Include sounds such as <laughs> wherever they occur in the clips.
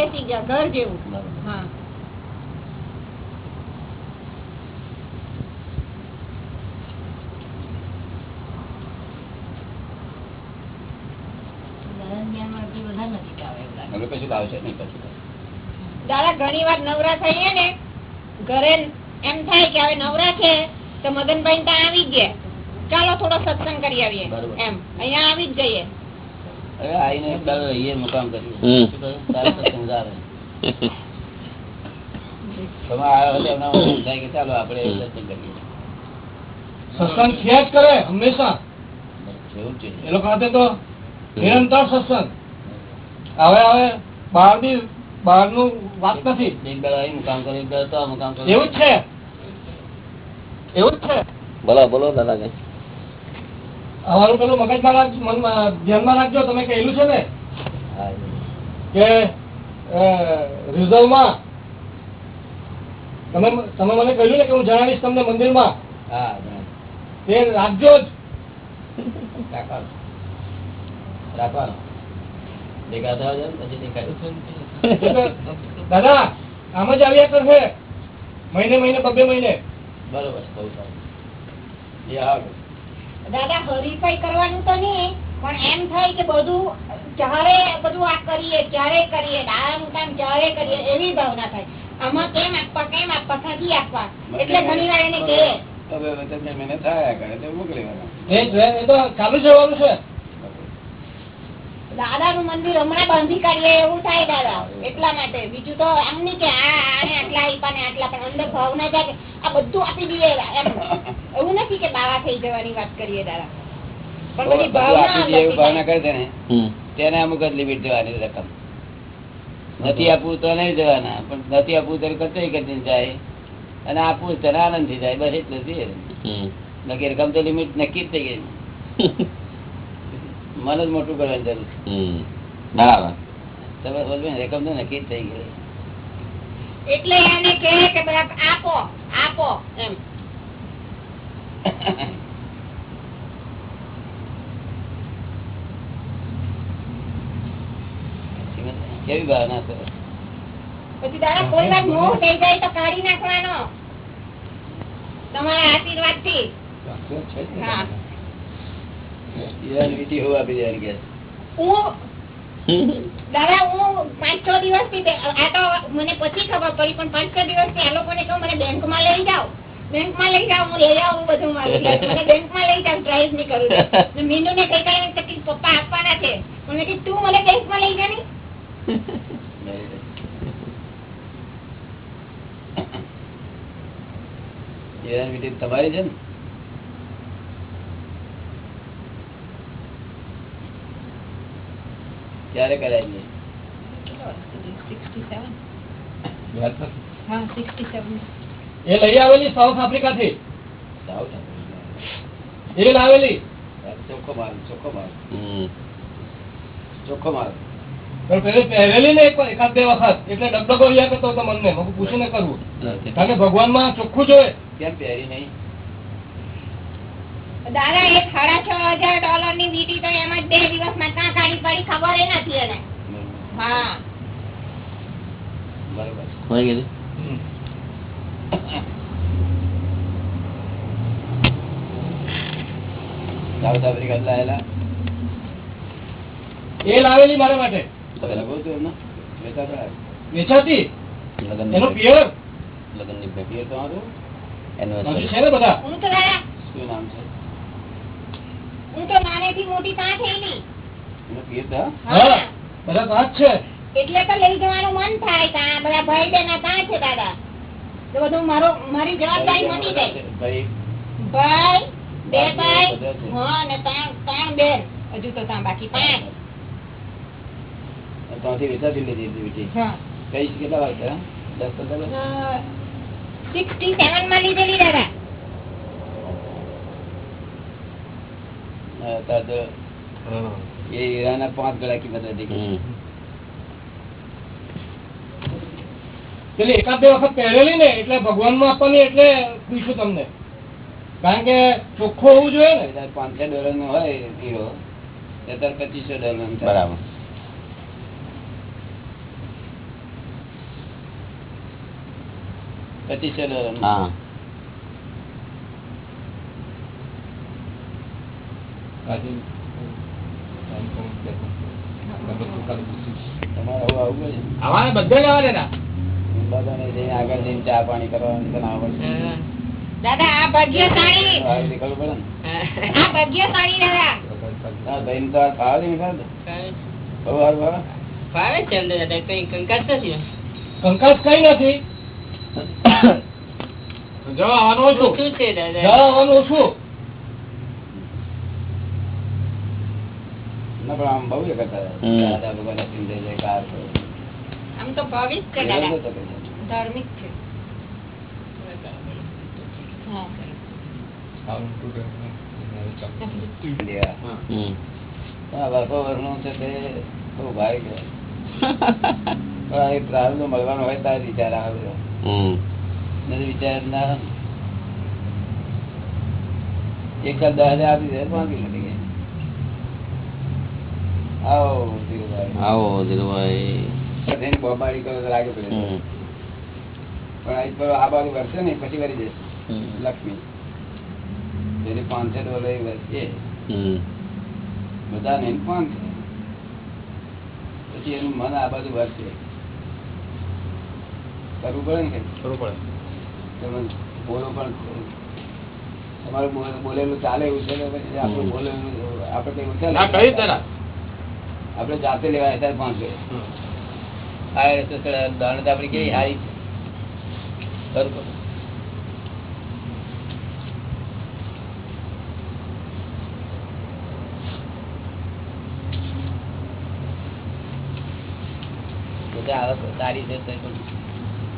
બેસી ગયા ઘર જેવું. હા. દાદા ઘણી વાર નવરા થઈએ ને ઘરે એમ થાય કે હવે નવરા છે તો મગનભાઈ ત્યાં આવી જ ગયા. ચાલો થોડો સત્સંગ કરી આવીએ. એમ અહીંયા આવી જ જઈએ. રહીએ મુકામ કરીએ ચાલો કરીએ. સત્સંગ જ કરે હંમેશા. એ લોકો હાથે તો નિરંતર સત્સંગ. હવે હવે બહારની બહારનું વાત નથી. એક દાડો અહીં મુકામ કરે એક દાડો તો મુકામ કરે. એવું જ છે. એવું જ છે. બોલો બોલો દાદા કઈ અમારું પેલું મગજમાં ધ્યાનમાં રાખજો તમે કહેલું છે ને કે રિઝર્વમાં તમે તમે મને કહ્યું ને કે હું જણાવીશ તમને મંદિરમાં તે રાખજો જ. રાખવાનો. રાખવાનો. ભેગા થવા જાય પછી દેખાય. દાદા આમ જ આવ્યા કરશે. મહિને મહિને બબે મહિને. બરોબર બહુ સારું. એ હા દાદા હરીફાઈ કરવાનું તો નહીં પણ એમ થાય કે બધું ચારે બધું આ કરીએ ક્યારે કરીએ આમ કામ ક્યારે કરીએ એવી ભાવના થાય. આમાં કેમ આપવા કેમ આપવા નથી આપવા? એટલે ઘણી વાર એને કહે હવે તમને મહેનત થયા કરે તો મોકલી એ તો ચાલુ જ છે. દાદા નું મંદિર હમણાં બાંધી કાઢીએ એવું થાય દાદા. એટલા માટે. બીજું તો એમ નહીં કે આને આટલા આપ્યા ને આટલા પણ અંદર ભાવના જાય આ બધું આપી દઈએ એમ. એવું નથી કે બાવા થઈ જવાની વાત કરીએ દાદા. પણ બધી ભાવના આપી દઈએ એવું ભાવના અંદરથી કરે છે ને. તેને અમુક જ લિમિટ દેવાની રકમ. નથી આપવું તો નહીં દેવાના પણ નથી આપવું તો કચોઈ કરી જાય. અને આપવું તો આનંદથી જાય બસ એટલું હમ. નક્કી રકમ તો લિમિટ નક્કી જ થઈ ગઈ. <laughs> મન જ મોટું કરવાની જરૂર છે. બરાબર. તમે બોલજો ને રકમ તો નક્કી થઈ ગઈ. એટલે એને કહે કે આપો આપો એમ. કેવી ભાવના છે? પછી દાદા કોઈ વાર મોહ થઈ જાય તો કાઢી નાખવાનો. તમારા આશીર્વાદથી હા. ઈરાન વીટી હોવા આપી દેવાની કે દાદા હું પાંચ છ દિવસ આ તો મને પછી ખબર પડી પણ પાંચ છ દિવસથી આ લોકોને કહું મને બેંકમાં લઈ જાઓ. બેંકમાં લઈ જાઓ હું લઈ આવું બધું મારું. મને બેંકમાં લઈ જાવ ડ્રાઈવ નહીં કરું મીનુ ને કઈ પપ્પા આપવાના છે? પણ મેં તું મને બેંકમાં લઈ જા ને ઈરાન વીટી તમારી છે ને? ક્યારે કરાવી હા એ લઈ આવેલી સાઉથ આફ્રિકા. થી સાઉથ એ લાવેલી ચોખ્ખો માલ ચોખ્ખો માલ. હમ. ચોખ્ખો માલ. પહેરેલી ને એક- એકાદ બે વખત એટલે ડબડબો કરતો હતો મને પૂછીને કરવું કારણ કે ભગવાનમાં ચોખ્ખું જોઈએ? કેમ પહેરી નહીં? દાદા એક સાડા છ હજાર ડોલરની વીટી તો એમ જ બે દિવસમાં ક્યાં કાઢી પડી ખબર નથી એને. હા. બરોબર. South Africa લાયેલા. એ લાવેલી મારા માટે. લગો તો એમનો? વેચા તો આવ્યા. વેચાતી? એનો પિયર? લગનની ભેટ. એ તમારું? હજુ Anniversary. છે ને બધા? શું નામ છે? હું તો નાનેથી મોટી એનો. પિયર તો હા? હા. બધા પાંચ છે. એટલે તો લઈ જવાનું મન થાય કા બધા ભાઈ બેન ત્યાં છે દાદા. તો બધું મારો મારી જવાબદારી મટી જાય. ભાઈ. ભાઈ બે ભાઈ હા ને ત્રણ ત્રણ બેન. હજુ તો ત્યાં બાકી પાંચ. ત્યાંથી વેચાતી લીધી હતી. હા. કઈ કેટલા વાગ્યા? દસ પંદર સિક્સટી સેવનમાં લીધેલી દાદા. એ વખત પહેરેલી એટલે ભગવાનમાં એટલે તમને. કારણ કે ચોખ્ખો હોવું જોઈએ ને. પાંચસો ડોલર નો હોય હીરો પચીસો ડોલર બરાબર. પચીસો ડોલર બધે આગળ જઈને ચા પાણી કરવાનું દાદા આ ભાગ્યશાળી આ ભાગ્યશાળી દાદા તો ખાવા દે. ફાવે છે અંદર દાદા કઈ કંકાસ નથી કંકાસ કઈ નથી જવા આવવાનું છે દાદા જવા આવવાનું ઓછું પણ આમ બહુ એ કરતા દાદા ભગવાનના સિંધે જય કાર આમ તો દાદા. ધાર્મિક છે. મળવાનો હોય ત્યારે વિચાર આવે. વિચાર જ ના. એક દસ હજાર આપી દે નથી ગઈ આવો ધીરુભાઈ. આવો ધીરુભાઈ થઈને બોમ્બાડી કરો લાગે પડે. પણ આ બાજુ વરસે ને પછી વરી જશે લક્ષ્મી. એની પાંચસો ડોલર વરસે. બધા ને પાંચ પછી એનું મન આ બાજુ વરસે. કરવું પડે ને. બરોબર તમે બોલો પણ. તમારું બોલેલું ચાલે એવું છે આપણું બોલેલું આપણે કઈ ઓછા આપણે જાતે લેવાય ત્યારે પાંચસો. દાણ તો આપણી કેવી હારી છે.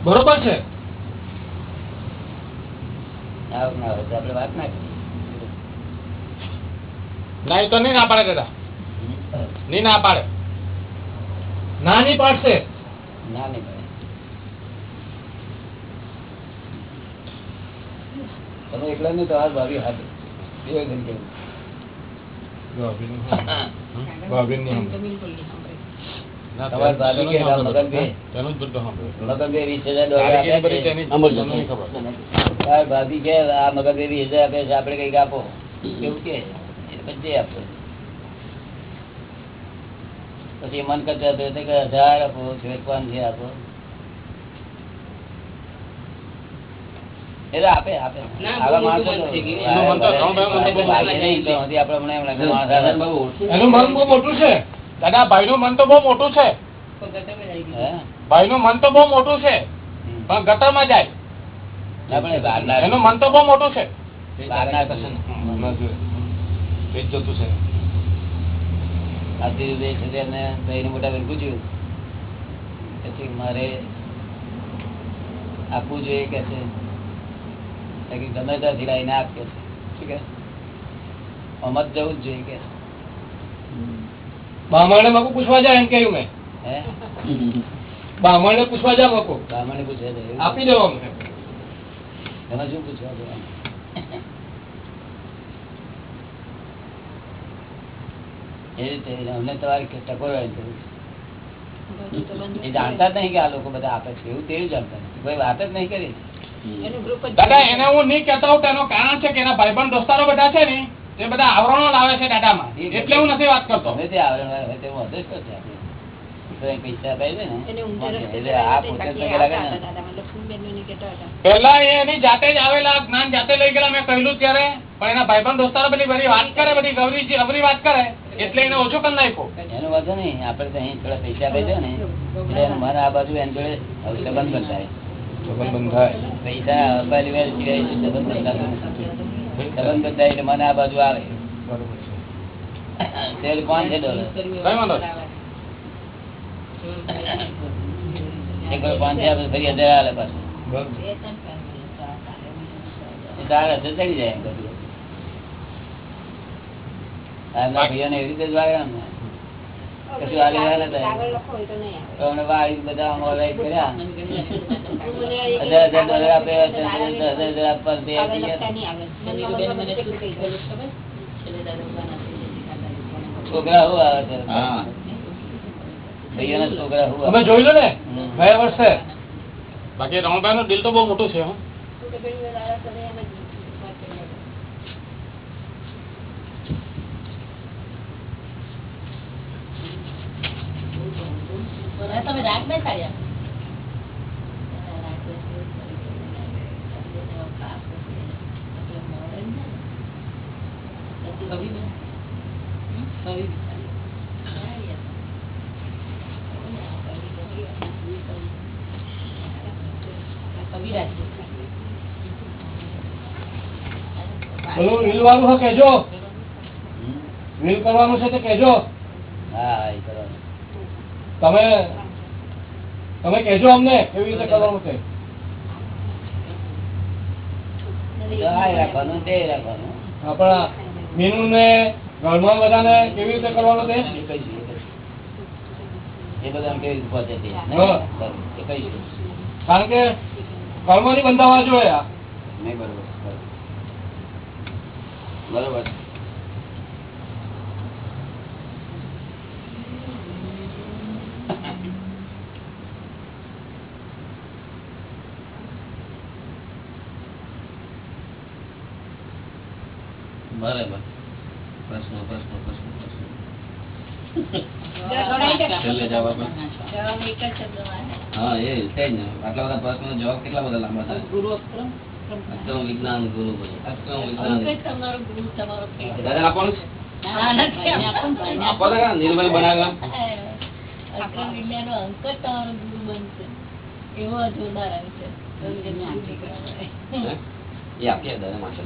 બરોબર છે. ના તો નહીં ના પાડે દાદા. નહીં ના પાડે નાની પાડશે નાની તમે એકલા ને તો આ ભાભી હાથ બે જણ કેવું ભાભીની એમ તો બિલકુલ નહીં સાંભળે. ના, તમારે ભાભી કે તેનું મગન બે? તેનું જ બધું સાંભળ્યું. મગન બે વીસ હજાર ડોલર કારીગરી આપ્યા બધી છે. તેની જ. અમર તમને નહીં ખબર. તાર ભાભી કે આ મગન બે વીસ હજાર આપે છે આપણે કંઈક આપો એવું કે પછી આપો પછી મન કરતા હતો કે હજાર આપો કે છે આપો. એટલે આપે આપે. આવા માણસો મોટું બહુ છે. દાદા ભાઈનું મન તો બહુ મોટું છે. ભાઈ? ભાઈનું મન તો બહુ મોટું છે. પણ ગટરમાં જાય. ના, પણ એ બહારના- એનું મન તો બહુ મોટું છે. પેટ જતું છે. છે ભાઈને મોટા ભાઈને પૂછ્યું. પછી મારે આપવું જોઈએ કે છે ગમે ત્યાંથી લાવીને આપ કે છે કે અમત જવું જ જોઈએ કે બામણે મકુ પૂછવા જાય એમ કહ્યું મેં. હે? બામણે પૂછવા જા મકુ. બ્રાહ્મણે પૂછે જાય? આપી દેવાનું એમાં શું પૂછવા જવાનું? એ રીતે અમને તમારે ટકોરવાની જરૂર છે. એ જાણતા જ નહીં કે આ લોકો બધા આપે છે એવું તેવું જાણતા નથી. કોઈ વાત જ નહીં કરી. એનું ગ્રુપ જ દાદા એને હું નહીં કહેતો હોઉં તો કારણ છે કે એના ભાઈબંધ દોસ્તારો બધા છે ને એ બધા આવરણો લાવે છે દાદામાં એટલે હું નથી વાત કરતો. તે આવરણ લાવે? તો એને કહેતા હતા. પેલા એની જાતે જ આવેલા જ્ઞાન જાતે લઈ ગયેલા મેં કહ્યું ત્યારે. પણ એના ભાઈબંધ દોસ્તારો બધી બધી વાત કરે બધી ગૌરીજી અવરી વાત કરે એટલે એને ઓછો કરી નાખ્યું. એનો વાંધો નહીં આપણે તો અહીં થોડા પૈસા ભેજો ને એટલે એનું મન આ બાજુ એની જોડે સંબંધ બંધાય. પૈસા અપાયેલી વાર સિવાય સંબંધ બંધાતો સંબંધ બંધાય એટલે મને આ બાજુ આવે. તેલ પાંચ છે ડોલર? કઈ વાંધો નહીં. એક વાર પાંચ છે ફરી હજાર આલે પાછું. એ તારા ચડી જાય એમ બધું. આ એમના એવી રીતે જ વાગ્યા ને કશું આલે આલે તો કાગળ લખો હોય તો નહીં આવે. તો અમને વાળી બધા ઓલાઈ કર્યા. <laughs> હજાર હજાર ડોલર આપે દસ હજાર હજાર આપવા છોકરા હું આવે છે? છોકરા હું તમે જોઈ લો ને ગયા વર્ષે. બાકી રમણભાઈ નું દિલ તો બહુ મોટું છે હો. તમે રાગ બેસાડ્યા? પેલું રીલ છે કેજો રીલ કરવાનું છે તો કેજો તમે તમે કેજો અમને કેવી રીતે કરવાનું છે. આપણા મીનુ ને ઘરમાં બધાને કેવી રીતે કરવાનું કહીશું કારણ કે કર્મની બંધાવા જોઈએ આ. નહીં બરોબર. બરોબર. બરોબર. પ્રશ્નો પ્રશ્નો પ્રશ્નો પ્રશ્નો. હા એ છે ને. આટલા બધા પ્રશ્નો જવાબ કેટલા બધા લાંબા થાય? અક્રમ. વિજ્ઞાન ગુરુ અક્રમ વિજ્ઞાન. દાદા આપવાનું છે? આપો તો ખરા, નીરુભાઈ બનાવ્યા એવો જોરદાર અંક છે હે? એ આપીએ દાદા માટે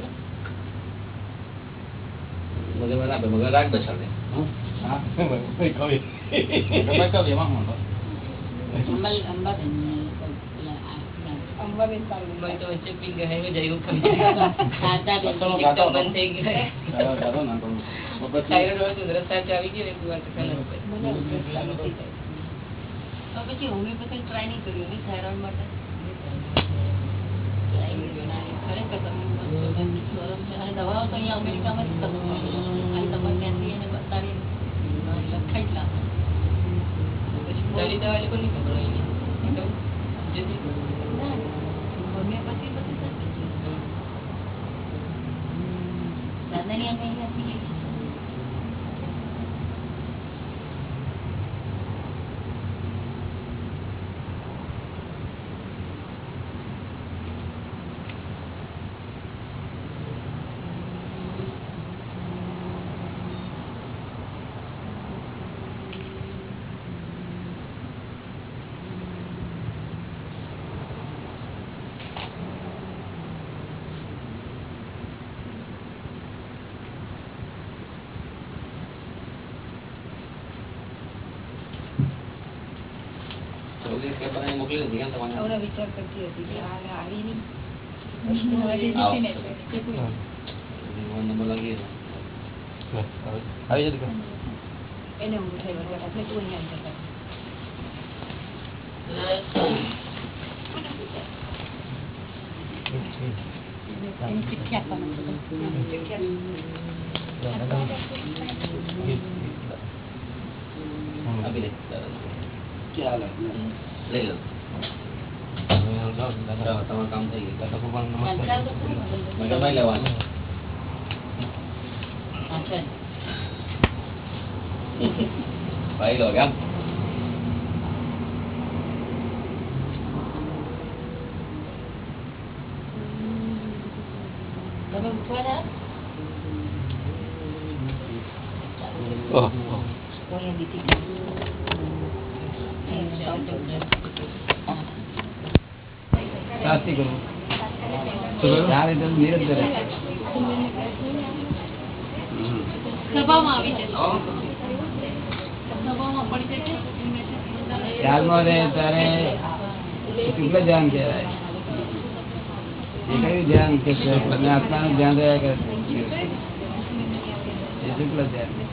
મગર આપે મગર રાખ. તો પછી. હોમિયોપેથી ટ્રાય નહીં કર્યું થાઇરોઇડ માટે? ખરેખર તમે મસ્ત ગરમ છે અને દવાઓ તો અહીંયા અમેરિકામાં જ તમને મળે. અને તમારે ત્યાંથી એને બતાડી લખાઈ જ લાવો ના, હોમિયોપેથી બધી સાચી છે. દાદાની અમે અહીંયાથી લઈએ છીએ. ચોવીસ પેપર અહીં મોકલી દીધી કેમ તમારે હમણાં વિચાર કરતી હતી કે આ આવી નહીં આવો. કે કોઈ નંબર લાગી આવી જશે એને ઊંઘ થઈ વળગે એટલે તું અહીંયા જતા એની ચિઠ્ઠી આપવાનું આપી દે દાદાને. ચાલો લઈ લો ચાલો, તમારું કામ થઈ ગયું મગરભાઈ લેવાનું અચ્છા ભાઈ લો કેમ તમે ઉઠવાના કોઈ દીધી શાસ્તિ કરવું ચાલે તો નિરંતર ખ્યાલમાં રહે શુક્લ ધ્યાન કહેવાય એ કયું ધ્યાન કે ધ્યાન રહ્યા કરે શુક્લ ધ્યાન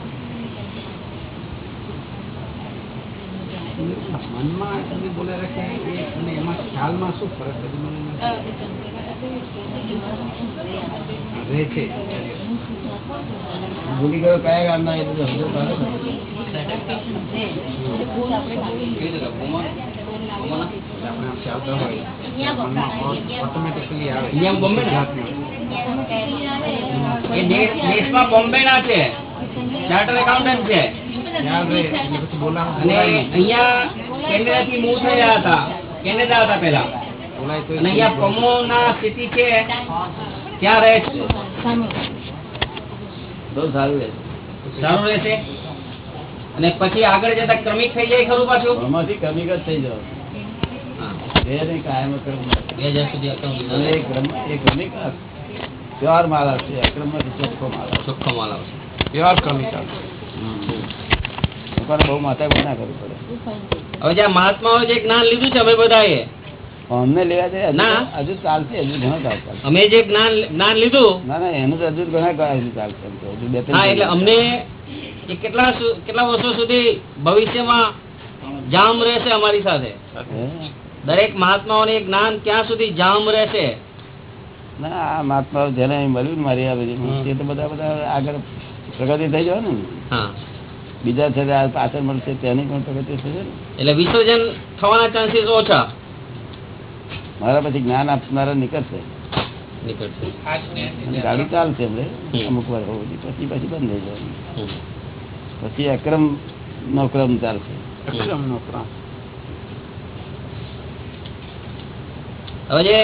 મનમાં તમે બોલે રાખ્યા એ અને એમાં ખ્યાલમાં શું ફરક છે? મને રહે છે. ભૂલી ગયો કયા ગામના એ બધું સમજો બોમ્બે ને? છે. ચાર્ટર એકાઉન્ટન્ટ છે. પછી અને અહીંયા કેનેડા થી મૂવ થયા હતા. કેનેડા હતા પેલા અને અહીંયા કમો ના સ્થિતિ છે ક્યાં રહે છે. બહુ સારું રહેશે સારું રહેશે અને પછી આગળ જતા ક્રમિક થઈ જાય ખરું પાછું? આમાંથી કમી જ થઈ જાવ ક્રમિક. પ્યોર માલ આવશે. અક્રમમાંથી ચોખ્ખો માલ ચોખ્ખો માલ આવશે. પ્યોર કમિકલ લોકોને બહુ માથા ના કરવું પડે. હવે જ્યાં મહાત્માઓ જે જ્ઞાન લીધું છે અમે બધાએ. અમને લેવા જાય ના. હજુ ચાલશે હજુ ઘણો ચાલશે અમે જે જ્ઞાન જ્ઞાન લીધું. ના ના એનું તો હજુ ઘણા હજુ ચાલશે હજુ બે હા એટલે અમને કેટલા કેટલા વર્ષો સુધી ભવિષ્યમાં જામ રહેશે અમારી સાથે? દરેક મહાત્માઓને જ્ઞાન ક્યાં સુધી જામ રહેશે? ના આ મહાત્મા જેને મળ્યું મારી આ બધી તે તો બધા બધા આગળ પ્રગતિ થઈ જાય ને. હા. બીજા છે પાછળ મળશે તેની પણ પ્રગતિ થશે એટલે વિસર્જન થવાના ચાન્સીસ ઓછા. મારા પછી જ્ઞાન આપનારા નીકળશે નીકળશે ગાડી ચાલશે એમને અમુક વાર હોવું પછી પછી બંધ થઈ જવાનું પછી અક્રમ નો ક્રમ ચાલશે. અક્ષરમનો ક્રમ. હવે જે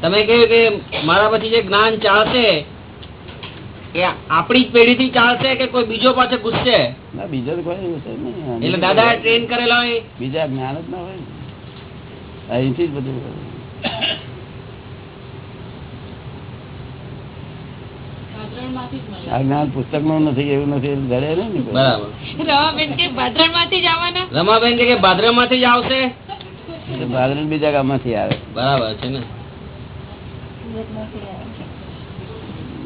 તમે કહ્યું કે મારા પછી જે જ્ઞાન ચાલશે આપણી જ પેઢી થી ચાલશે કે કોઈ બીજો પાછો ગુસ્સે ના બીજો કોઈ ગુસ્સે નહીં. એટલે દાદા ટ્રેન કરેલા હોય. બીજા જ્ઞાન જ ના હોય. અહીંથી જ બધું જ્ઞાન પુસ્તકનું નથી એવું નથી માંથી રમાબેન કે કે ભાદરવા માંથી જ આવશે? એટલે ભાદરણ બીજા ગામમાંથી આવે. બરાબર છે ને.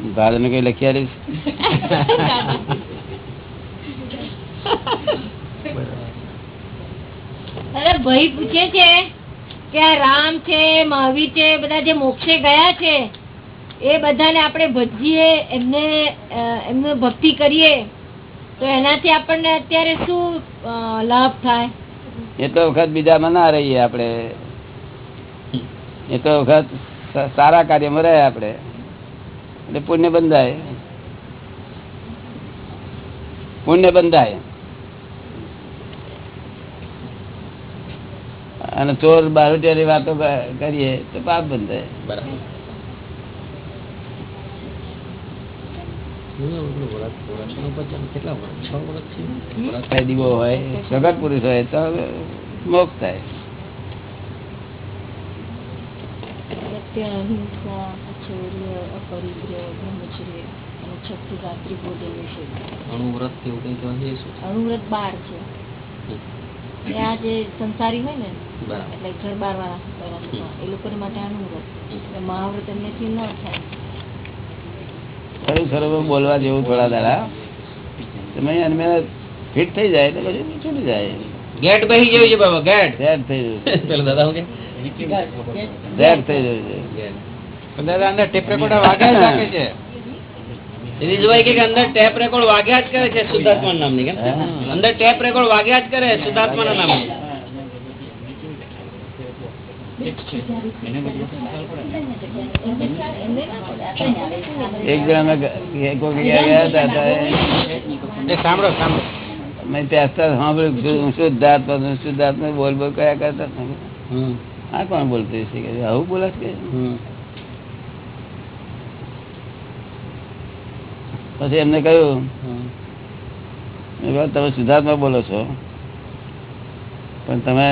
ભાદરણ કઈ લખી આવીશ ભાઈ પૂછે છે કે રામ છે મહાવીર છે બધા જે મોક્ષે ગયા છે એ બધાને આપણે ભજીએ એમને એમને ભક્તિ કરીએ તો એનાથી આપણને અત્યારે શું લાભ થાય? એટલો વખત બીજામાં ના રહીએ આપણે. એટલો વખત સારા કાર્યમાં રહે આપણે. એટલે પુણ્ય બંધાય. પુણ્ય બંધાય. અને ચોર બારોટિયાની વાતો કરીએ તો પાપ બંધાય. બરાબર. પુરુષ હોય તો મોક્ષ થાય. સત્ય અપરિગ્રહ બ્રહ્મચર્ય અને છઠ્ઠું રાત્રિ ભોજન વિશે. અણુવ્રત કે એવું કંઈક હશે શું? અણુવ્રત બાર છે. એ આ જે સંસારી હોય ને એટલે ઘર બાર વાળા એ લોકો માટે અણુવ્રત એટલે મહાવ્રત એમનેથી ન થાય. ખરું ખરું બોલવા જેવું થોડા દાડા. તમે એને ફિટ થઈ જાય એટલે પછી છૂટી જાય. ગેટ બહી જવું છે બાબા ગેટ સેટ થઈ જવું પેલો દાદા હું કે? સેટ થઈ જશે. ગેટ દાદા અંદર ટેપ રેકોર્ડર વાગ્યા જ રાખે છે. કે અંદર ટેપ રેકોર્ડ વાગ્યા જ કરે છે શુદ્ધાત્મા નામની કેમ અંદર ટેપ રેકોર્ડ વાગ્યા જ કરે શુદ્ધાત્મા નામની. એક જણ અમે ગ- એક વખત ગયા ગયા હતા સાંભળો સાંભળો. મેં ત્યાં સાંભળ્યું શું- શુદ્ધાત્મા શુદ્ધાત્મા બોલ બોલ કયા કરતા. હા કોણ બોલતું છે આવું બોલે છે કે પછી એમને કહ્યું તમે શુદ્ધાત્મા બોલો છો પણ તમે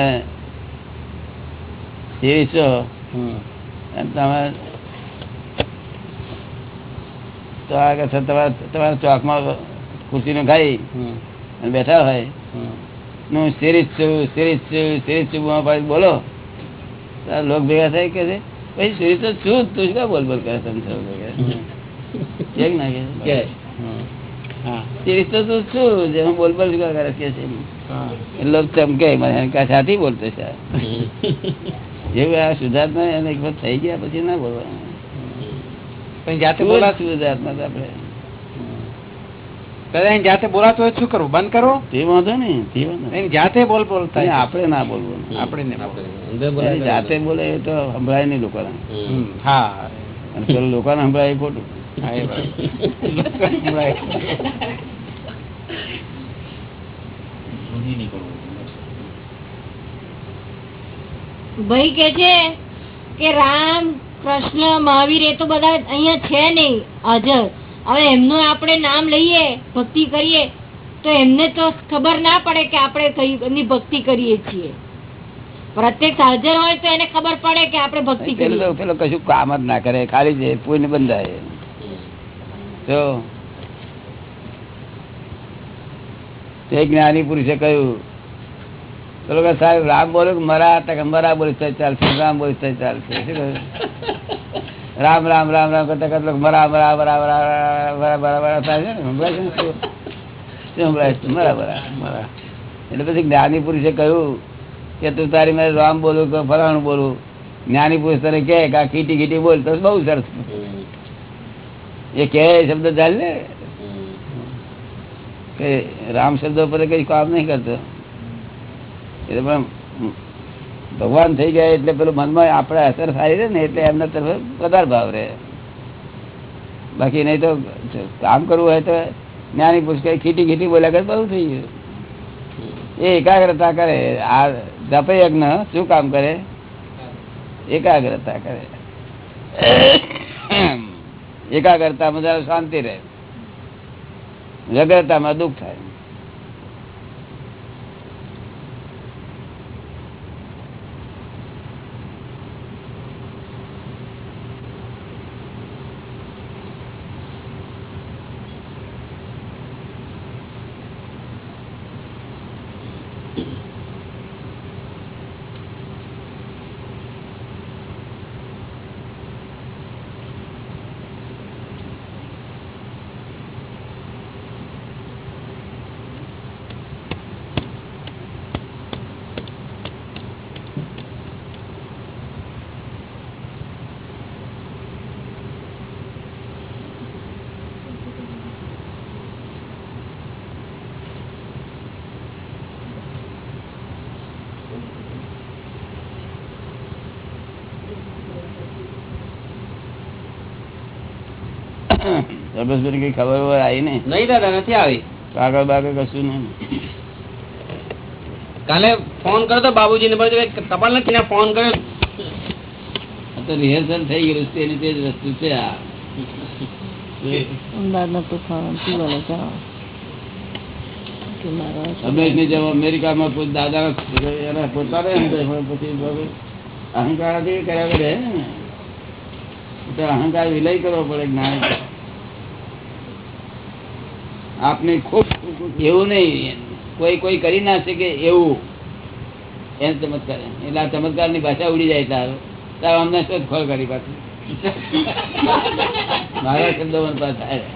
એવી છો તમે તો આગળ તમારા તમારા ચોકમાં ખુરશીને ખાઈ અને બેઠા હોય. હું સિરીજ છું સિરીજ છું સિરીજ છું બુમા બોલો. લોક ભેગા થાય કે છે? પછી સિરીજ તો છું તું શું બોલ બોલ કરે સંસાર કે ના કે કે હમ તો તું છું બોલ બોલ કરે કે છે. એટલે ચમકે મને સાથી બોલતો છે. જેવું આ શુદ્ધાત્મા એને એક થઈ ગયા પછી ના બોલવાનું. પણ જાતે બોલા જ શુદ્ધાત્મા આપણે દાદા જાતે બોલાતો હોય શું કરવું? બંધ કરો? તે વાંધો ને તે વાંધો નહીં. એની જાતે બોલ બોલતા આપડે આપણે ના બોલવું આપણે ને આપણે અંદર બોલાય એની જાતે બોલે તો સંભળાય નહીં લોકોને. હા. અને પેલું લોકોને સંભળાય ખોટું. ભાઈ કે છે કે રામ કૃષ્ણ મહાવીર એ તો બધા અહીંયા છે નહીં હાજર. હવે એમનું આપણે નામ લઈએ ભક્તિ કરીએ તો એમને તો ખબર ના પડે કે આપણે કઈ એમની ભક્તિ કરીએ છીએ. પ્રત્યક્ષ હાજર હોય તો એને ખબર પડે કે આપણે ભક્તિ કરીએ. પેલો કશું કામ જ ના કરે ખાલી જે પુણ્ય બંધાય. તો તે જ્ઞાની પુરુષે કહ્યું, પેલો કે સાહેબ, રામ બોલો મરા મરા બોલીશ તો ચાલશે, રામ બોલીશ તો ચાલશે. રામ રામ રામ રામ કરતા કરતા મરા મરા મરા મરા મરા મરા થાય છે ને? એટલે પછી જ્ઞાની પુરુષે કહ્યું કે, તું તારી મેં રામ બોલું કે ફલાણું બોલું? જ્ઞાની પુરુષ તને કે, આ કીટી કીટી બોલ. તો બહુ સરસ. એ કહે શબ્દ ચાલે? ને કે રામ શબ્દ પર કઈ કામ નહીં કરતો. એટલે પણ ભગવાન થઈ ગયા એટલે પેલું મનમાં આપણે અસર થાય છે ને એટલે એમના તરફ વધારે ભાવ રહે. બાકી નહીં તો કામ કરવું હોય તો જ્ઞાની પુરુષ કઈ ખીટી ખીટી બોલ્યા કરે બહુ થઈ ગયું. એ એકાગ્રતા કરે. આ જપ યજ્ઞ શું કામ કરે? એકાગ્રતા કરે. એકાગ્રતામાં જરા શાંતિ રહે. વ્યગ્રતામાં દુઃખ થાય. રમેશભાઈ કઈ ખબર વબર આવી ને નહીં દાદા નથી આવી. કાગળ બાગળ કશું નહીં. કાલે ફોન કર્યો તો બાબુજી ને તપાલ નથી ફોન કર્યો. તો રિહર્સલ થઈ ગયું તે જ વસ્તુ છે? આ રમેશની જેમ અમેરિકામાં દાદા પોતાને એમ થાય, પણ પછી અહંકાર કર્યા કરે ને? તો અહંકાર વિલય કરવો પડે જ્ઞાન આપને ખૂબ એવું નહીં, કોઈ કોઈ કરી ના શકે એવું. એમ ચમત્કાર એટલે આ ચમત્કારની ભાષા ઉડી જાય તારો. તારો અમને શોધખોળ કરી પાછું. મારા શબ્દો મને આવ્યા.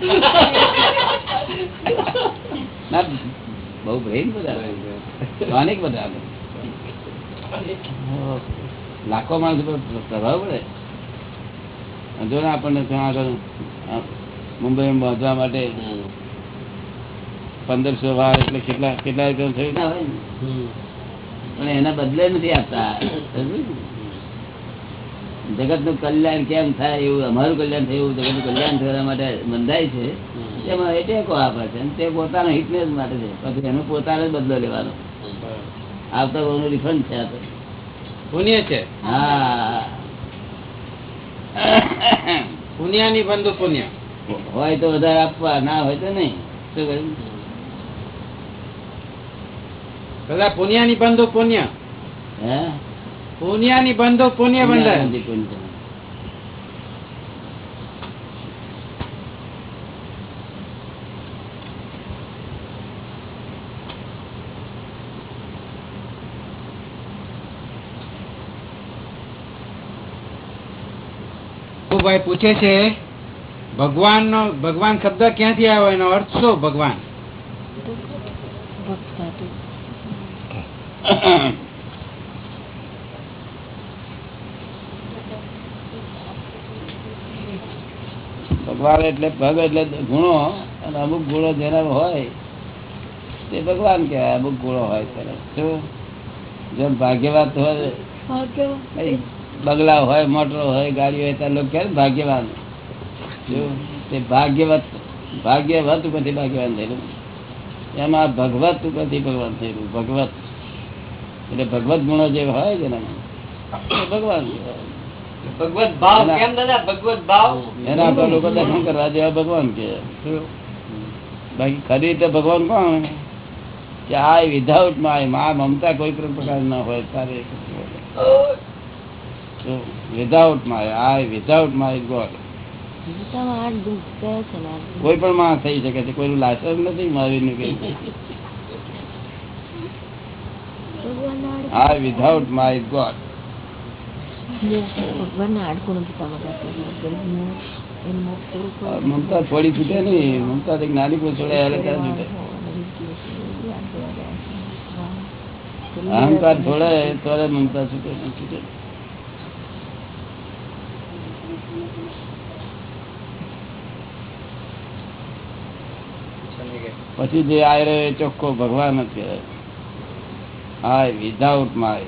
ના બધા અનેક બધા લાખો માણસ પર પ્રભાવ પડે. જો ને આપણને ત્યાં આગળ મુંબઈમાં બાંધવા માટે પંદરસો વાર એટલે કેટલા કેટલા રૂપિયા થયું ના? પણ એના બદલે નથી આપતા. જગતનું? કલ્યાણ કેમ થાય એવું અમારું કલ્યાણ થાય એવું જગતનું કલ્યાણ થવા માટે બંધાય છે. તેમાં એ ટેકો આપે છે તે પોતાના હિતને જ માટે છે. પછી એનો પોતાનો જ બદલો લેવાનો. આવતા બહુ રિફંડ છે આ તો પુણ્ય છે? હા. પુણ્યની બંધુ પુણ્ય. હોય તો વધારે આપવા ના હોય તો નહીં. શું કહ્યું દાદા પુણ્યની ની પુણ્ય. હે? પુણ્ય બંધાય. પુણ્ય પુણ્ય. ભાઈ પૂછે છે ભગવાન નો ભગવાન શબ્દ ક્યાંથી આવ્યો? એનો અર્થ શું ભગવાન? ભગવાન એટલે ભગ એટલે ગુણો અને અમુક ગુણો જેના હોય તે ભગવાન કહેવાય અમુક ગુણો હોય ત્યારે શું? જેમ ભાગ્યવાન હોય બગલા હોય મોટરો હોય ગાડી હોય ત્યારે લોકો કહેવાય ભાગ્યવાન. જો તે ભાગ્યવત ભાગ્યવત ઉપરથી ભાગ્યવાન થયેલું. એમાં ભગવત ઉપરથી ભગવાન થયેલું ભગવત. એટલે ભગવત ગુણો જે હોય છે ને ભગવાન ભગવત ભાવ કેમ દાદા? ભગવત ભાવ? એના આપણે લોકો દર્શન કરવા જેવા ભગવાન કે બાકી ખરી રીતે ભગવાન કોણ કે આ વિધાઉટ માય મા મમતા કોઈ પણ પ્રકાર ના હોય તારે without my I without my God કોઈ પણ માં થઈ શકે છે કોઈનું લાયસન્સ નથી મારી કઈ આ વિધાઉટ માય ગોડ મમતા થોડી છૂટે નહીં. મમતા ત્યારે છૂટે. અહંકાર થોડે ત્યારે મમતા છૂટે છૂટે. પછી જે આયરે એ ચોખ્ખો ભગવાન જ કહેવાય. હા વિધાઉટ માય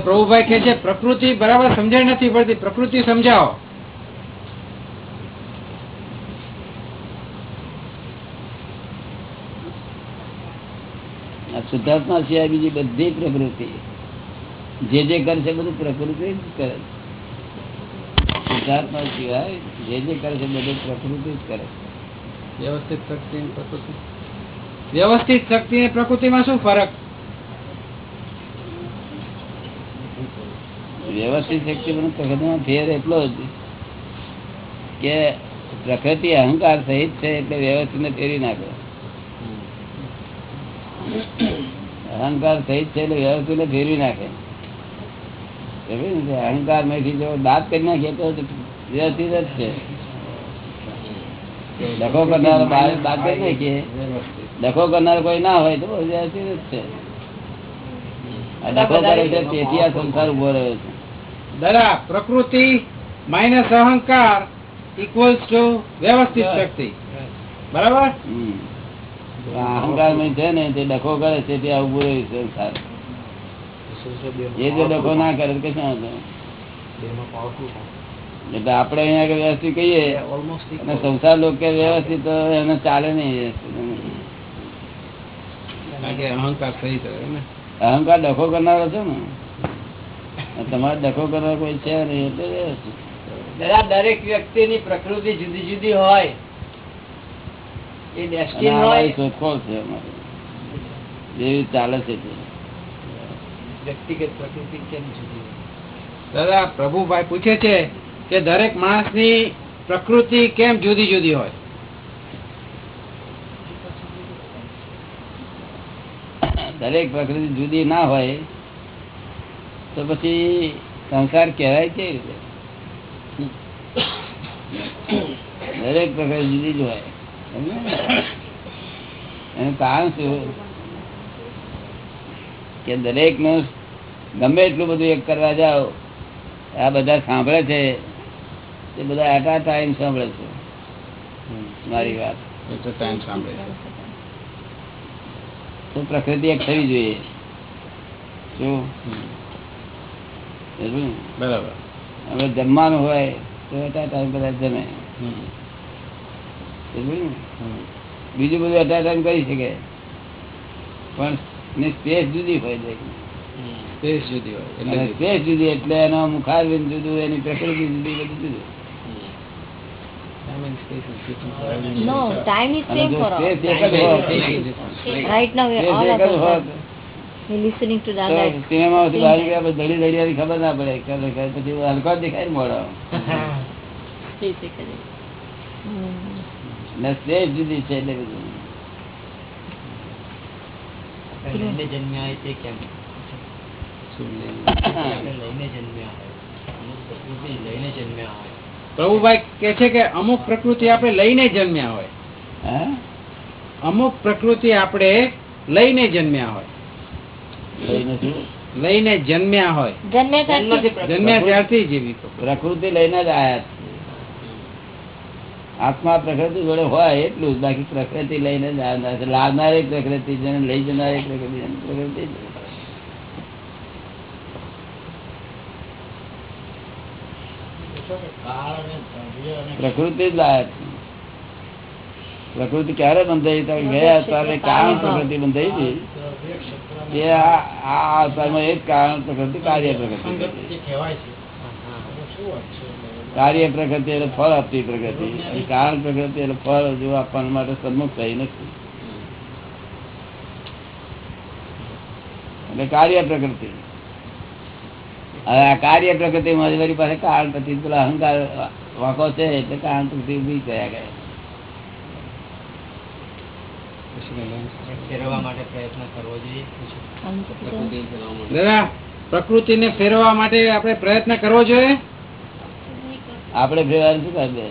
પ્રભુભાઈ કે છે પ્રકૃતિ બરાબર સમજણ નથી પડતી પ્રકૃતિ સમજાવો. શુદ્ધાત્મા સિવાય બીજી બધી પ્રકૃતિ. જે જે કરે છે બધું પ્રકૃતિ જ કરે શુદ્ધાત્મા સિવાય જે જે કરે છે બધું પ્રકૃતિ જ કરે વ્યવસ્થિત શક્તિ પ્રકૃતિ. વ્યવસ્થિત શક્તિ અને પ્રકૃતિમાં શું ફરક? વ્યવસ્થિત શક્તિ પણ પ્રકૃતિમાં ફેર એટલો જ કે પ્રકૃતિ અહંકાર સહિત છે એટલે વ્યવસ્થિત ફેરી નાખે. અહંકાર સહિત છે એટલે વ્યવસ્થિત ફેરવી નાખે. અહંકાર મેથી જો દાંત કરી નાખીએ તો વ્યવસ્થિત જ છે. ડખો કરનાર દાંત કરી નાખીએ. ડખો કરનાર કોઈ ના હોય તો વ્યવસ્થિત જ છે. ડખો કરે છે તેથી આ સંસાર ઊભો રહ્યો છે. દાદા પ્રકૃતિ માઇનસ અહંકાર ઇક્વલ્સ ટુ વ્યવસ્થિત શક્તિ બરાબર? અહંકારમાં છે ને તે ડખો કરે છે તે આવું સંસાર એ જો ડખો ના કરે તો કશું એટલે આપણે અહીંયા આગળ વ્યવસ્થિત કહીએ અને સંસાર લોકો કે વ્યવસ્થિત તો એને ચાલે નહીં અહંકાર થઈ ને. અહંકાર ડખો કરનારો છે ને? તમારે ડખો કરનાર કોઈ છે નહીં એટલે દરેક વ્યક્તિની પ્રકૃતિ જુદી જુદી હોય એ અને ડેસ્ટિન આ હોય મારી શોધખોળ છે જેવી ચાલે છે વ્યક્તિગત પ્રકૃતિ કેમ દાદા પ્રભુભાઈ પૂછે છે કે દરેક માણસની પ્રકૃતિ કેમ જુદી જુદી હોય? દરેક પ્રકૃતિ જુદી ના હોય તો પછી સંસાર કહેવાય કે દરેક પ્રકૃતિ જુદી જ હોય? એનું કારણ શું? કે દરેકનું ગમે એટલું બધું એક કરવા જાઓ આ બધા સાંભળે છે તે બધા એટ આ ટાઈમ સાંભળે છે. મારી વાત. ટાઈમ સાંભળે છે. તો પ્રકૃતિ એક થવી જોઈએ. શું? બરાબર. હવે જમવાનું હોય તો એટલા ટાઈમ બધા જમે. બીજું બધું અટાટન કરી શકે. પણ સ્પેસ જુદી હોય. સ્પેસ જુદી હોય એટલે સ્પેસ જુદી એટલે એનો મુખારબિંદ જુદું એની પ્રકૃતિ જુદી બધું જુદું. No, time is same for all. Right now we are all listening to બહાર ગયા પછી ખબર ના પડે. પછી હલકો દેખાય મોડો. <laughs> ને સ્પેસ જુદી છે એટલે બધું. લઈને જન્મ્યા હોય તે કેમ? લઈને? જન્મ્યા હોય. અમુક પ્રકૃતિ લઈને જન્મ્યા હોય. પ્રભુભાઈ કે છે કે અમુક પ્રકૃતિ આપણે લઈને જન્મ્યા હોય. હે? અમુક પ્રકૃતિ આપણે લઈને જન્મ્યા હોય. લઈને જન્મ્યા હોય. ત્યારથી. જન્મ્યા ત્યારથી જેવી પ્રકૃતિ લઈને જ આયા. આત્મા પ્રકૃતિ જોડે હોય એટલું જ. બાકી પ્રકૃતિ લઈને જ આવનાર છે લાવનારી પ્રકૃતિ જેને લઈ જનારી પ્રકૃતિ પ્રકૃતિ પ્રકૃતિ જ લાયા પ્રકૃતિ ક્યારે બંધાઈ? તો ગયા ત્યારે કારણ પ્રકૃતિ બંધાઈ હતી? તે આ આ અવતારમાં એક કારણ પ્રકૃતિ કાર્ય પ્રકૃતિ. કાર્ય પ્રગતિ એટલે ફળ આપતી પ્રકૃતિ અને કારણ પ્રગતિ એટલે ફળ હજુ આપવા માટે સન્મુખ થઈ નથી. એટલે કાર્ય પ્રકૃતિ હવે આ કાર્ય પ્રકૃતિ મારી પાસે કારણ પછી પેલા અહંકાર વાંકો છે એટલે કારણ પ્રકૃતિ ઊભી થયા ગયા પ્રકૃતિને ફેરવા માટે આપણે પ્રયત્ન કરવો જોઈએ? આપણે ફેરવાનું શું કરે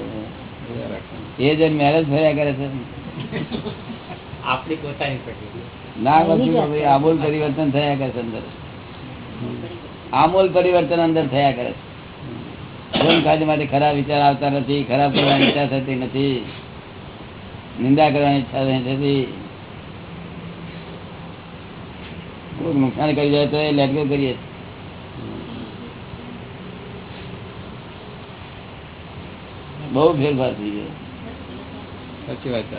એ જન મેરેજ ફર્યા કરે છે? આપણી પોતાની ના વસ્તુ આમૂલ પરિવર્તન થયા કરે છે અંદર. આમૂલ પરિવર્તન અંદર થયા કરે છે. માટે ખરાબ વિચાર આવતા નથી ખરાબ કરવાની ઈચ્છા થતી નથી. નિંદા કરવાની ઈચ્છા થતી નુકસાન કરી જાય તો એ લેટગો કરીએ. બહુ ફેરફાર થઈ ગયો. સાચી વાત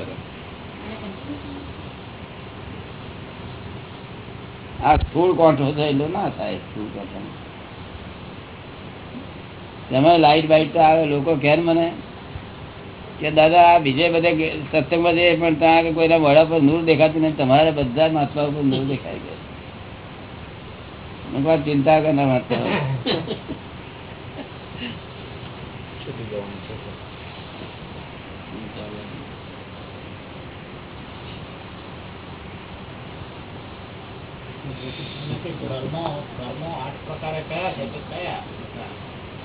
આ સ્થૂળ કોઠો થયેલો ના થાય સ્થૂળ કોઠો. એમાં લાઈટ બાઈટ તો આવે લોકો ઘેર મને કે દાદા આ બીજે બધે સત્સંગમાં જઈએ પણ ત્યાં કોઈના વડા પર નૂર દેખાતું નહીં તમારે બધા માથવા ઉપર નૂર દેખાય કહ્યું, ચિંતા કરના મહાત્મા <laughs> છૂટી જવાનું છે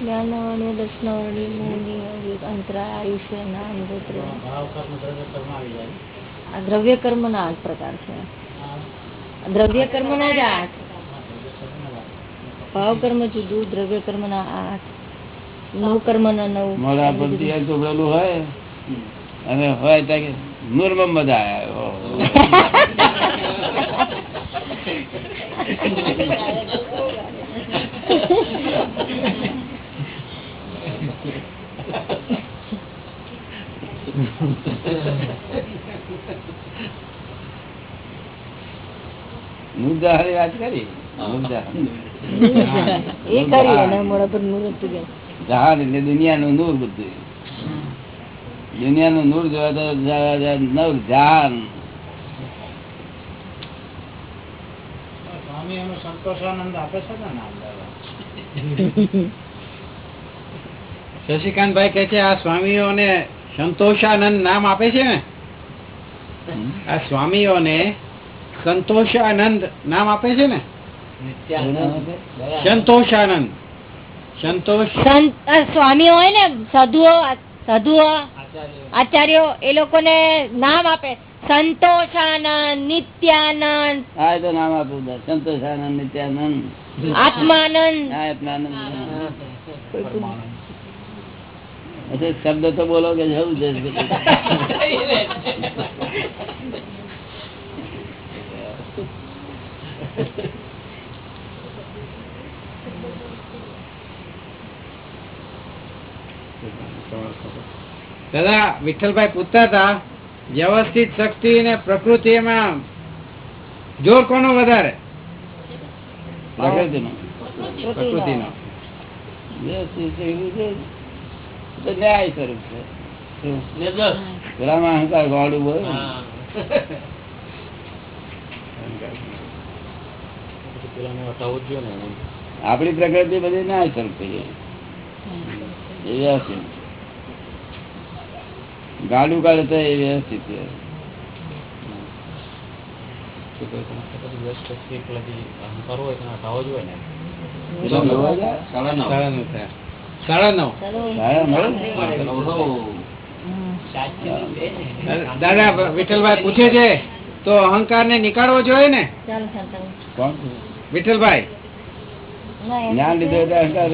જ્ઞાનવર્ણ્ય દર્શનવર્ણ્ય મૂળની અંતરા આયુષ્ય નામ ગોત્ર આ દ્રવ્ય કર્મ ના આઠ પ્રકાર છે. દ્રવ્ય કર્મ ના જ આઠ. ભાવ કર્મ જુદું દ્રવ્ય કર્મ ના આઠ નવ. કર્મ ના નવ તિયાર હોય અને હોય ત્યાં બધા નૂર વાત કરી? એ કરી એના મોડા પર નૂર હતું કે જહાન એટલે દુનિયાનું નૂર બધું. દુનિયાનું નૂર જોવા તો જ- જ- નવ જહાન સ્વામી એનું સંતોષાનંદ આપે છે ને નામ દાદા? કે છે આ સ્વામીઓને સંતોષાનંદ નામ આપે છે ને? આ સ્વામીઓને સંતોષાનંદ નામ આપે છે ને? સંતોષ આનંદ. સંતોષ. સ્વામી હોય ને સાધુઓ સાધુઓ આચાર્યો એ લોકો ને નામ આપે. સંતોષાનંદ નિત્યાનંદ. આ તો નામ બધા. સંતોષાનંદ નિત્યાનંદ. આત્માનંદ. આત્માનંદ. શબ્દ તો બોલો કે જવું છે. <laughs> દાદા વિઠ્ઠલભાઈ પૂછતા હતા વ્યવસ્થિત શક્તિ ને પ્રકૃતિ એમાં જોર કોનો વધારે? ન્યાય સ્વરૂપ છે. અહંકાર ગોળું બોલે <laughs> ને. પેલાને હટાવવું જ જોઈએ ને એમ. આપણી પ્રકૃતિ બધી ના થઈ એ વ્યવસ્થિત. ગાડું કાઢે તો એ વ્યવસ્થિત દાદા વિઠ્ઠલભાઈ પૂછે છે તો અહંકાર ને નીકાળવો જોઈએ ને? ચાલો કોણ? વિઠ્ઠલભાઈ. જ્ઞાન લીધો અહંકાર અહંકાર.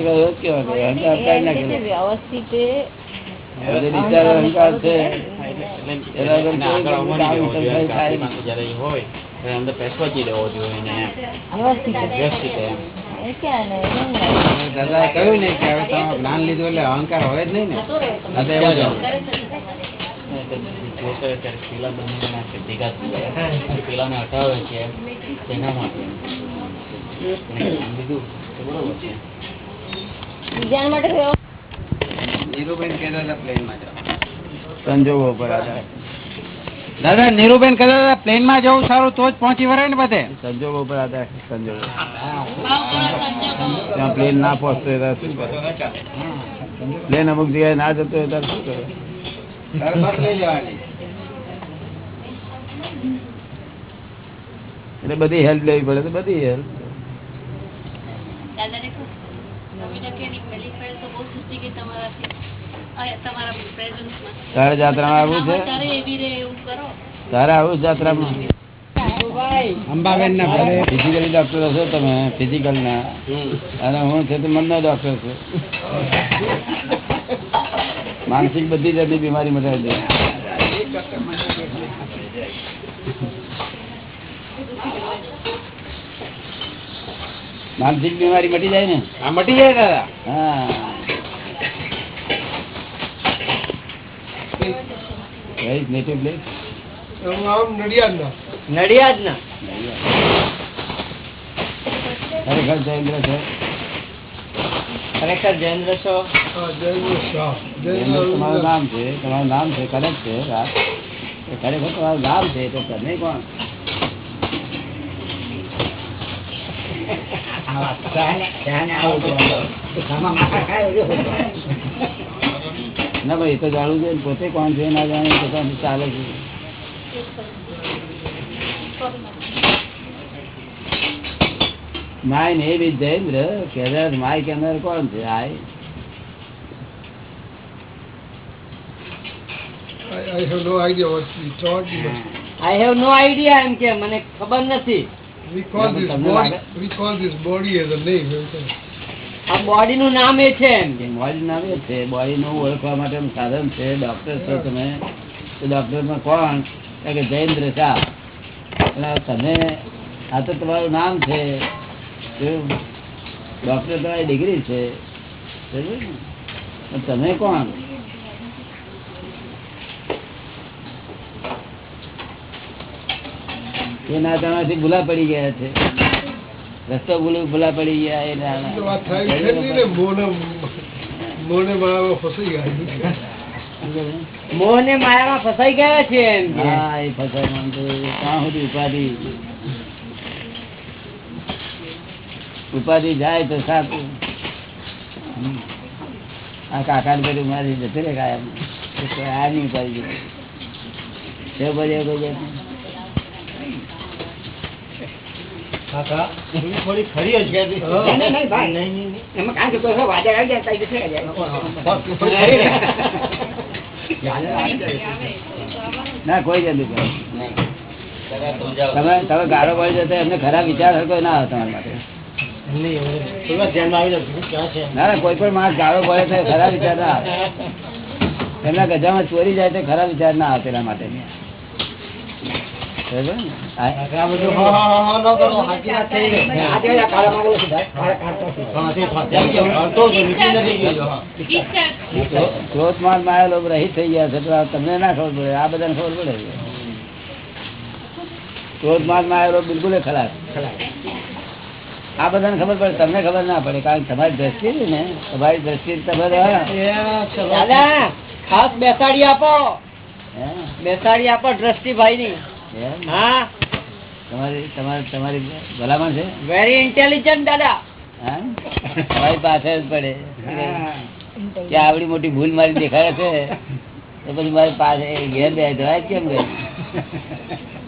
વ્યવસ્થિત અહંકાર છે ને કહ્યું ને કે હવે તમે જ્ઞાન લીધું એટલે અહંકાર હોય જ નહીં ને. તો. એવું. પેલા. પેલાને હટાવે છે તેના માટે. નીરુબેન કહેતા હતા દાદા નીરુબેન કહેતા હતા પ્લેનમાં જવું સારું તો જ પહોંચી વરાય ને બધે. સંજોગો પર આધાર સંજોગો ત્યાં પ્લેન ના પહોંચતો શું કરે? પ્લેન અમુક જગ્યાએ ના જતો હોય શું કરે? એટલે બધી હેલ્પ લેવી પડે તો બધી હેલ્પ દાદાને કહું નવીન અકેની પહેલી ફેર તો બહુ સસ્તી ગઈ તમારાથી તમારા પ્રેઝન્સમાં તારે જાત્રામાં આવું છે? ત્યારે એવી રે એવું કરો. તારે આવું છે જાત્રામાં? અંબાબેન ના ઘરે. ફિઝિકલી ડોક્ટર હશો તમે ફિઝિકલ ના. અને હું છે તો મનનો ડોક્ટર છું. <laughs> માનસિક બધી જાતની બીમારી મટાવી દે. માનસિક બીમારી મટી જાય ને? આ મટી જાય દાદા. હા. ખરેખર જયેન્દ્ર છે? ખરેખર જયેન્દ્ર છો? તમારું નામ છે તમારું નામ છે કરેક્ટ છે ખરેખર તમારું નામ છે તો તમે કોણ? ના ભાઈ એ તો જાણવું છે પોતે કોણ છે ના જાણે તો ચાલે છે. માય ને બી જયેન્દ્ર કેદાર માય કેનાર કોણ છે? I. I have no idea what we taught you. I have no idea એમ કે મને ખબર નથી. નામ એ છે એમ. કે બોડી નામ એ છે ઓળખવા માટેનું સાધન છે ડોક્ટર છો તમે. તો કોણ? કે જયેન્દ્ર શાહ. તમે આ તો તમારું નામ છે. ડોક્ટર તમારી ડિગ્રી છે? તમે કોણ? એ ના જાણવાથી ભૂલા પડી ગયા છે. રસ્તો ભૂલો ભૂલા પડી ગયા એ ના- તો વાત થાય છે જ નહીં ને મોને મોને મારામાં ફસાઈ ગયા મોહ ને માયામાં ફસાઈ ગયા છે એમ કે. હા એ ફસાય મને સુધી ઉપાધિ? ઉપાધિ જાય તો સાચું. આ કાકા ને બધું મારી જતી રે કાયમ. આ નહીં ઉપાધિ. જતી. એ બધે કોઈ જાતનું. ના કોઈ જતું કોઈ. તમે તમે ગાળો પડી જતો એમને ખરાબ વિચાર હતો ના હતો તમારા માટે. ના ના કોઈ પણ માણસ ગાળો પડે તો ખરાબ વિચાર ના આવે. એમના ગજામાં ચોરી જાય તો ખરાબ વિચાર ના આવે તેના માટે. બરાબર ને? લોભ થઈ ગયા છે તમને ના ખબર પડે આ બધાને ખબર પડે બિલકુલ ખલાસ આ બધાને ખબર પડે તમને ખબર ના પડે કારણ કે તમારી દ્રષ્ટિ ને તમારી દ્રષ્ટિ તમે ખાસ બેસાડી આપો? બેસાડી આપો દ્રષ્ટિભાઈ ની હા તમારી તમારી તમારી ભલામણ છે? વેરી ઇન્ટેલિજન્ટ દાદા. તમારી પાસે જ પડે. કે આવડી મોટી ભૂલ મારી દેખાડે છે તો પછી મારી પાસે ઘેર બે જવાય કેમ ગઈ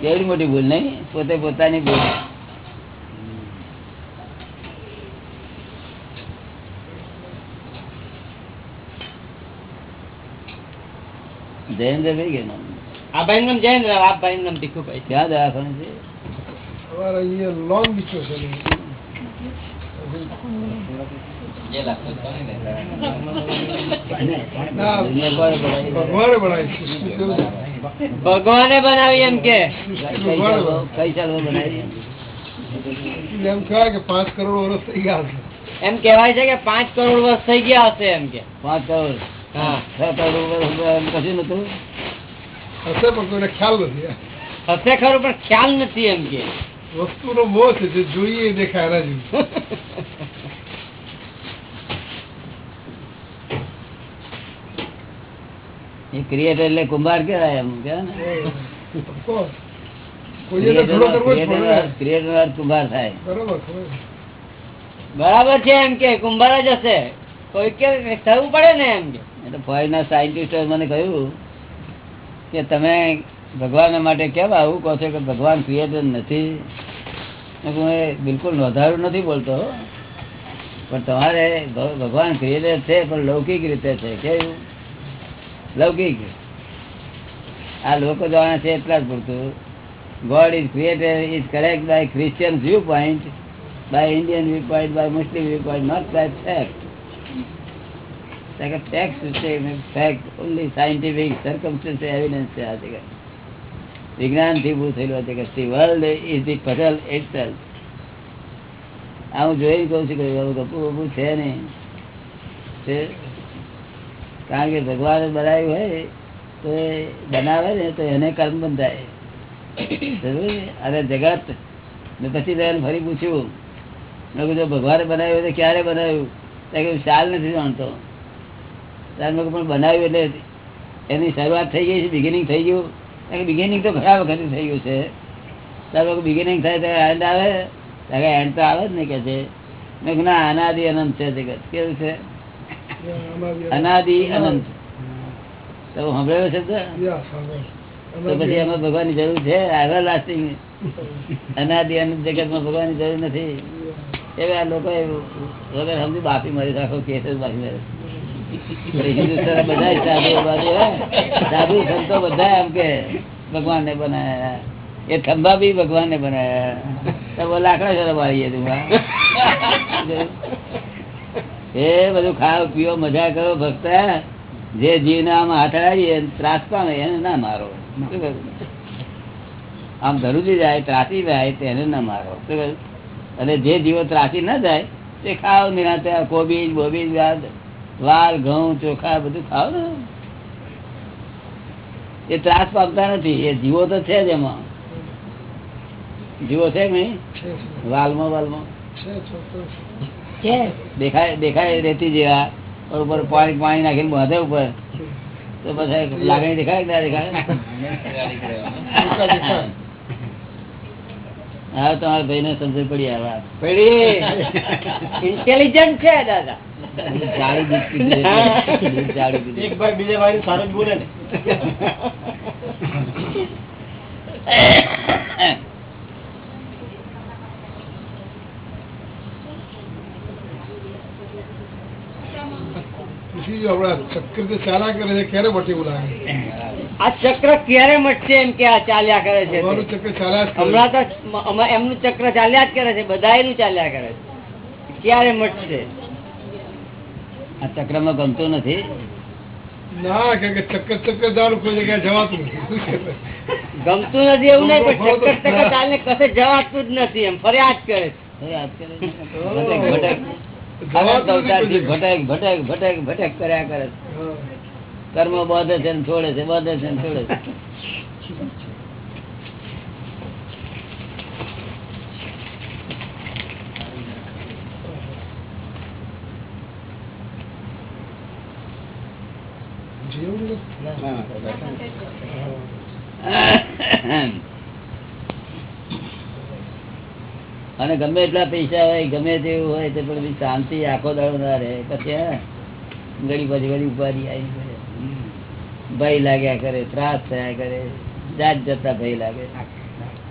કેવડી મોટી ભૂલ નહીં? પોતે પોતાની ભૂલ. જયેન્દ્ર ભાઈ કે આ ભાઈ નામ જયેન્દ્ર આ ભાઈ નામ ભીખુભાઈ. ક્યાં દવાખાનું છે? લોંગ? ભગવાને બનાવી એમ કે. એમ કહેવાય કે પાંચ કરોડ વર્ષ થઈ ગયા હશે. એમ કેવાય છે કે પાંચ કરોડ વર્ષ થઈ ગયા હશે એમ કે. પાંચ કરોડ? હા. છ કરોડ રૂપિયા કશું નતું હશે પણ કોઈને ખ્યાલ નથી. હશે ખરું પણ ખ્યાલ નથી એમ કે. વસ્તુનો મોહ છે જે જોઈએ દેખાય એના જેવું. એ ક્રિએટર એટલે કુંભાર કેવાય એમ કે કુંભાર થાય. બરાબર છે એમ કે કુંભાર જ હશે. કોઈ કે થવું પડે ને એમ કે. એટલે ફોરેનના સાયન્ટિસ્ટો મને કહ્યું કે તમે ભગવાન માટે કેમ આવું કહો છો કે ભગવાન ક્રિએટર નથી? હું બિલકુલ નોંધારું નથી બોલતો પણ તમારે ભગવાન ક્રિએટર છે પણ લૌકિક રીતે છે. કેવું? લૌકિક. આ લોકો જાણે છે એટલા જ પૂરતું. God is creator is correct by Christian view point by Indian view point by Muslim view point not by fact fact a fact in fact, only scientific છે આ જગત વિજ્ઞાનથી ભૂ થયેલું આ જગત the world is the puzzle itself આ હું જોઈ કહું છું કે ગપુ ગપુ છે નહીં. છે? કારણ કે ભગવાન બનાવ્યું હોય તો એ બનાવે ને, તો એને કર્મ બંધાય? અને જગત મેં પછી તો ફરી પૂછ્યું. મેં કીધું ભગવાને બનાવ્યું તો ક્યારે બનાવ્યું? ત્યાં કે ચાલ નથી જાણતો. ત્યારે મેં પણ બનાવ્યું એટલે એની શરૂઆત થઈ ગઈ છે બિગિનિંગ થઈ ગયું. બિગિનિંગ તો ઘણા વખત થઈ ગયું છે ત્યારે બિગિનિંગ થાય ત્યારે એન્ડ આવે ત્યારે એન્ડ તો આવે જ ને કે છે. મેં ના અનાદિ અનંત છે. જગત કેવું છે? અનાદિ અનંત. તો સાંભળ્યો છે તો પછી એમાં ભગવાનની જરૂર છે? એવર લાસ્ટિંગ અનાદિ અનંત જગતમાં ભગવાનની જરૂર નથી. એવા લોકો વગર સમજી બાપી મારી રાખો કેસ જ બાપી મારે બધા સાધુ ને મજા કરો, ભક્ત જે જીવને આમ હાથ આવીએ ત્રાસ પામે એને ના મારો. આમ ધરુજી જાય, ત્રાસી જાય તેને ના મારો. અને જે જીવો ત્રાસી ના જાય, તે ખાવ નિરાતે કોબીજ, બોબીજ વાલ ઘઉં ચોખા બધું ખાવ ને. એ ત્રાસ પામતા નથી એ જીવો તો છે જ એમાં. જીવો છે કે નહીં. વાલમાં વાલમાં. દેખાય દેખાય રેતી જેવા ઉપર પાણી પાણી નાખીને બાંધે ઉપર. તો પછી લાગણી દેખાય ના. હા તમારા ભાઈ ને સમજ પડી આ વાત. પેલી ઇન્ટેલિજન્ટ છે દાદા. આ ચક્ર ક્યારે મટશે એમ કે આ ચાલ્યા કરે છે હમણાં તો એમનું ચક્ર ચાલ્યા જ કરે છે બધા ચાલ્યા કરે છે. ક્યારે મટશે? આ ચક્રમાં ગમતું નથી. ના કે ચક્કર ચક્કર જવાનું કોઈ જગ્યાએ જવાતું ગમતું નથી એવું નહીં પણ ચક્કર ચક્કર ચાલે કશે જવાતું જ નથી એમ. ફરિયાદ કરે કર્યા કરે છે. કર્મ બધે છે ને છોડે છે બાંધે છે ને છોડે છે. <coughs> અને ગમે એટલા પૈસા હોય, ગમે તેવું હોય, તો પણ શાંતિ આખો દાડો ના રહે. પછી ઘડી પછી ઘડી ઉપાધિ આવી ભય લાગ્યા કરે, ત્રાસ થયા કરે. જાત જતા ભય લાગે.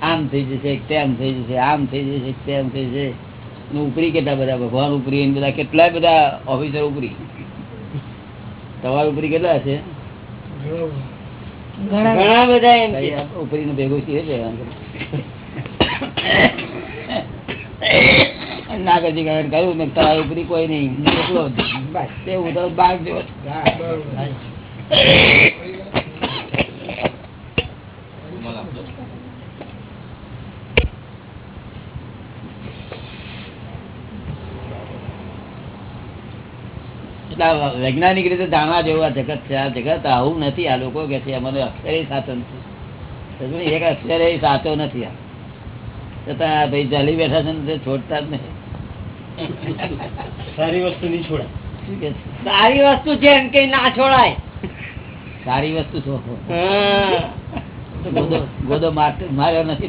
આમ થઈ જશે, તેમ થઈ જશે, આમ થઈ જશે, તેમ થઈ જશે. ઉપરી કેટલા બધા, ભગવાન ઉપરી બધા કેટલા બધા ઓફિસર ઉપરી. તમારા ઉપરી કેટલા હશે ઘણો. બધા એમ છે ઉપરી નું ભેગું છે નાગરજી કહ્યું મેં તમારા ઉપરી કોઈ નહીં. બસ તે હું તો બાગ છું. એટલે આ વૈજ્ઞાનિક રીતે જાણવા જેવું આ જગત છે. આ જગત આવું નથી. આ લોકો કે છે અમને અક્ષરે સાચો નથી. એક અક્ષરે સાચો નથી આ. છતાં ભાઈ ચાલી બેઠા છે ને છોડતા જ નહીં. સારી વસ્તુ નહીં છોડાય? સારી વસ્તુ છે એમ કે ના છોડાય. સારી વસ્તુ છો. ગોદો ગોદો માર્યો નથી